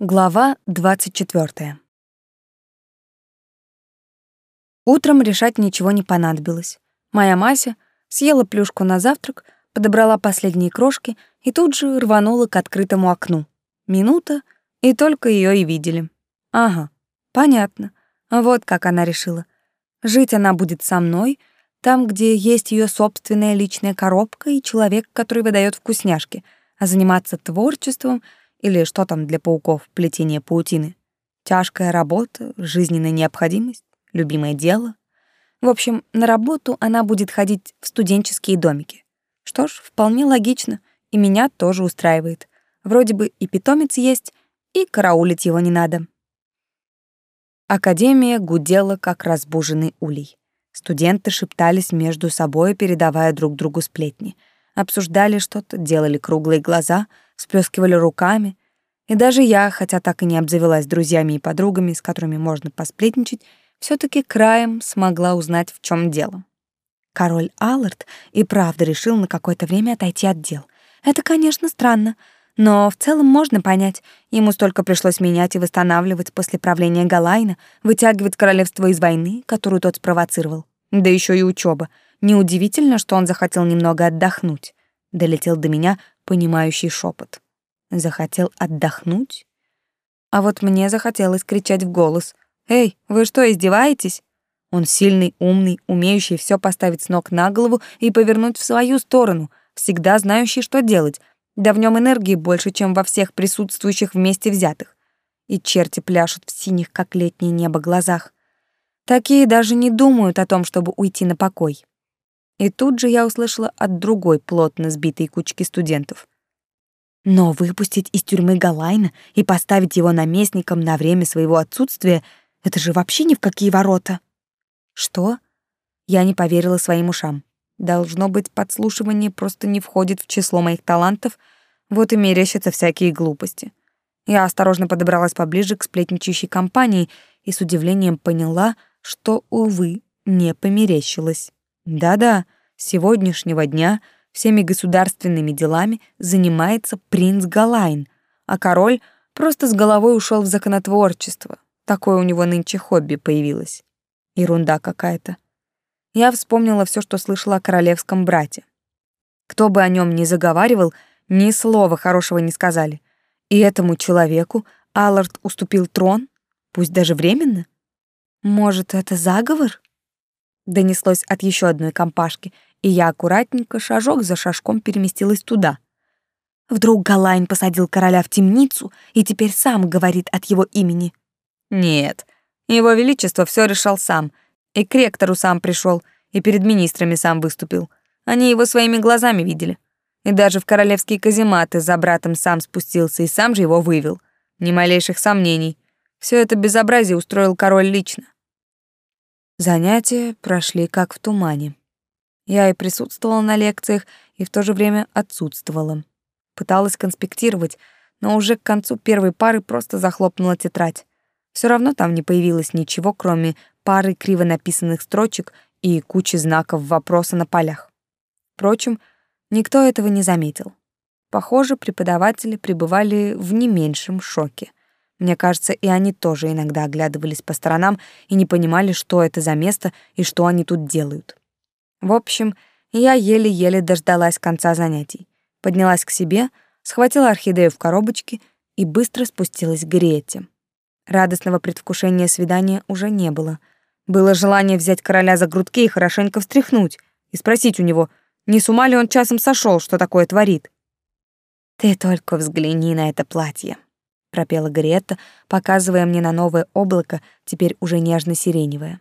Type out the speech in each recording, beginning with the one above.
Глава 24. Утром решать ничего не понадобилось. Моя Мася съела плюшку на завтрак, подобрала последние крошки и тут же рванула к открытому окну. Минута, и только ее и видели. Ага, понятно. Вот как она решила. Жить она будет со мной, там, где есть ее собственная личная коробка и человек, который выдает вкусняшки, а заниматься творчеством — или что там для пауков, плетение паутины? Тяжкая работа, жизненная необходимость, любимое дело. В общем, на работу она будет ходить в студенческие домики. Что ж, вполне логично, и меня тоже устраивает. Вроде бы и питомец есть, и караулить его не надо. Академия гудела, как разбуженный улей. Студенты шептались между собой, передавая друг другу сплетни. Обсуждали что-то, делали круглые глаза — сплескивали руками. И даже я, хотя так и не обзавелась друзьями и подругами, с которыми можно посплетничать, все таки краем смогла узнать, в чем дело. Король Аллард и правда решил на какое-то время отойти от дел. Это, конечно, странно, но в целом можно понять. Ему столько пришлось менять и восстанавливать после правления Галайна, вытягивать королевство из войны, которую тот спровоцировал. Да еще и учеба. Неудивительно, что он захотел немного отдохнуть. Долетел до меня понимающий шепот. Захотел отдохнуть? А вот мне захотелось кричать в голос. «Эй, вы что, издеваетесь?» Он сильный, умный, умеющий все поставить с ног на голову и повернуть в свою сторону, всегда знающий, что делать. Да в нем энергии больше, чем во всех присутствующих вместе взятых. И черти пляшут в синих, как летнее небо, глазах. Такие даже не думают о том, чтобы уйти на покой. И тут же я услышала от другой плотно сбитой кучки студентов. Но выпустить из тюрьмы Галайна и поставить его наместником на время своего отсутствия — это же вообще ни в какие ворота. Что? Я не поверила своим ушам. Должно быть, подслушивание просто не входит в число моих талантов, вот и мерещатся всякие глупости. Я осторожно подобралась поближе к сплетничающей компании и с удивлением поняла, что, увы, не померещилась. Да-да, сегодняшнего дня всеми государственными делами занимается принц Галайн, а король просто с головой ушел в законотворчество. Такое у него нынче хобби появилось. Ерунда какая-то. Я вспомнила все, что слышала о королевском брате. Кто бы о нем ни заговаривал, ни слова хорошего не сказали. И этому человеку Аллард уступил трон, пусть даже временно. Может, это заговор? донеслось от еще одной компашки, и я аккуратненько шажок за шажком переместилась туда. Вдруг Галайн посадил короля в темницу и теперь сам говорит от его имени. Нет, его величество все решал сам, и к ректору сам пришел, и перед министрами сам выступил. Они его своими глазами видели. И даже в королевские казематы за братом сам спустился и сам же его вывел. Ни малейших сомнений. Все это безобразие устроил король лично. Занятия прошли как в тумане. Я и присутствовала на лекциях, и в то же время отсутствовала. Пыталась конспектировать, но уже к концу первой пары просто захлопнула тетрадь. Все равно там не появилось ничего, кроме пары криво написанных строчек и кучи знаков вопроса на полях. Впрочем, никто этого не заметил. Похоже, преподаватели пребывали в не меньшем шоке. Мне кажется, и они тоже иногда оглядывались по сторонам и не понимали, что это за место и что они тут делают. В общем, я еле-еле дождалась конца занятий. Поднялась к себе, схватила орхидею в коробочке и быстро спустилась к Грете. Радостного предвкушения свидания уже не было. Было желание взять короля за грудки и хорошенько встряхнуть и спросить у него, не с ума ли он часом сошел, что такое творит. «Ты только взгляни на это платье», пропела Гарриетта, показывая мне на новое облако, теперь уже нежно-сиреневое.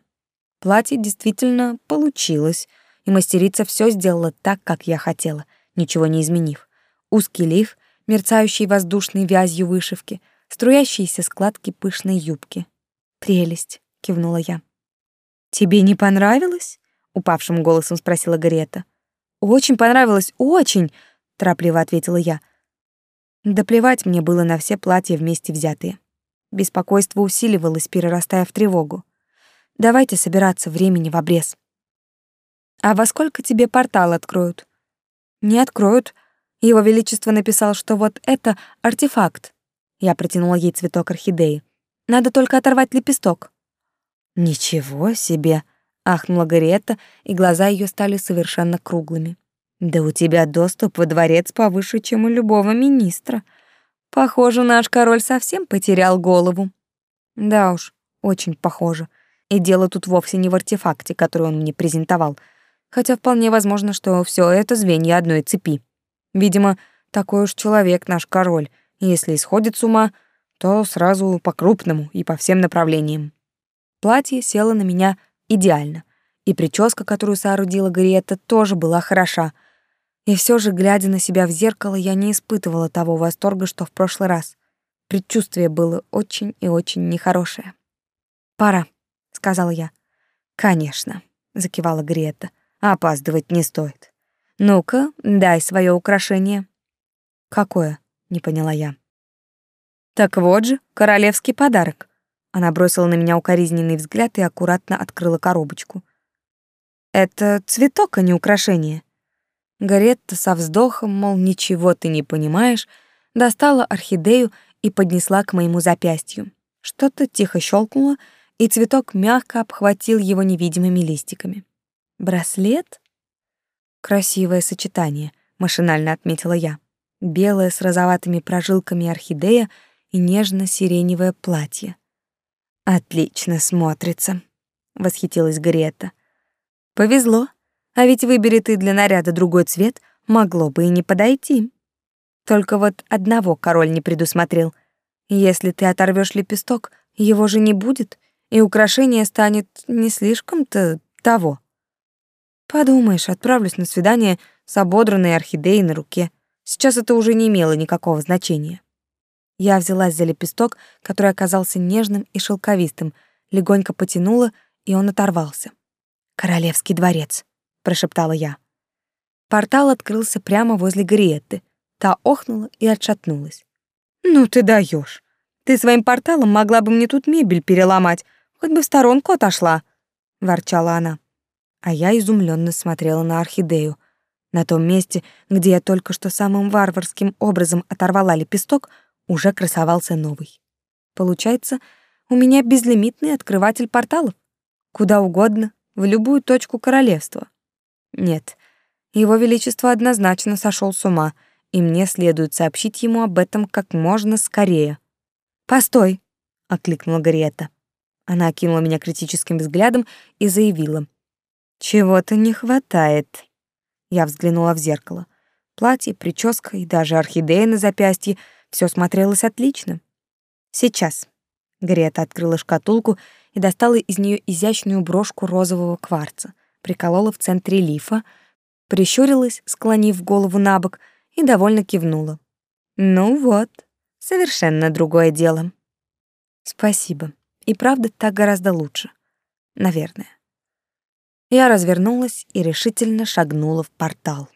Платье действительно получилось, и мастерица все сделала так, как я хотела, ничего не изменив. Узкий лиф, мерцающий воздушной вязью вышивки, струящиеся складки пышной юбки. «Прелесть!» — кивнула я. «Тебе не понравилось?» — упавшим голосом спросила Гарриетта. «Очень понравилось, очень!» — торопливо ответила я — да плевать мне было на все платья вместе взятые. Беспокойство усиливалось, перерастая в тревогу. Давайте собираться, времени в обрез. А во сколько тебе портал откроют? Не откроют. Его величество написал, что вот это артефакт. Я протянула ей цветок орхидеи. Надо только оторвать лепесток. Ничего себе, ахнула Гарриетта, и глаза ее стали совершенно круглыми. Да у тебя доступ во дворец повыше, чем у любого министра. Похоже, наш король совсем потерял голову. Да уж, очень похоже. И дело тут вовсе не в артефакте, который он мне презентовал, хотя вполне возможно, что все это звенья одной цепи. Видимо, такой уж человек наш король, если исходит с ума, то сразу по-крупному и по всем направлениям. Платье село на меня идеально, и прическа, которую соорудила Гарриетта, тоже была хороша. И все же, глядя на себя в зеркало, я не испытывала того восторга, что в прошлый раз. Предчувствие было очень и очень нехорошее. «Пора», — сказала я. «Конечно», — закивала Грета. «Опаздывать не стоит. Ну-ка, дай свое украшение». «Какое?» — не поняла я. «Так вот же, королевский подарок». Она бросила на меня укоризненный взгляд и аккуратно открыла коробочку. «Это цветок, а не украшение». Гаретта со вздохом, мол, ничего ты не понимаешь, достала орхидею и поднесла к моему запястью. Что-то тихо щелкнуло, и цветок мягко обхватил его невидимыми листиками. Браслет? Красивое сочетание, машинально отметила я. Белое с розоватыми прожилками орхидея и нежно-сиреневое платье. Отлично смотрится, восхитилась Грета. Повезло, а ведь выбери ты для наряда другой цвет, могло бы и не подойти. Только вот одного король не предусмотрел. Если ты оторвешь лепесток, его же не будет, и украшение станет не слишком-то того. Подумаешь, отправлюсь на свидание с ободранной орхидеей на руке. Сейчас это уже не имело никакого значения. Я взялась за лепесток, который оказался нежным и шелковистым, легонько потянула, и он оторвался. «Королевский дворец», — прошептала я. Портал открылся прямо возле Гриетты. Та охнула и отшатнулась. «Ну ты даешь! Ты своим порталом могла бы мне тут мебель переломать, Хоть бы в сторонку отошла, ворчала она. А я изумленно смотрела на орхидею. На том месте, где я только что самым варварским образом оторвала лепесток, уже красовался новый. Получается, у меня безлимитный открыватель порталов. Куда угодно, в любую точку королевства. Нет, его величество однозначно сошел с ума, и мне следует сообщить ему об этом как можно скорее. «Постой!» — окликнула Гарриетта. Она окинула меня критическим взглядом и заявила. «Чего-то не хватает». Я взглянула в зеркало. Платье, прическа и даже орхидея на запястье — все смотрелось отлично. «Сейчас». Грета открыла шкатулку и достала из нее изящную брошку розового кварца, приколола в центре лифа, прищурилась, склонив голову на бок, и довольно кивнула. «Ну вот, совершенно другое дело». «Спасибо», и правда так гораздо лучше. Наверное. Я развернулась и решительно шагнула в портал.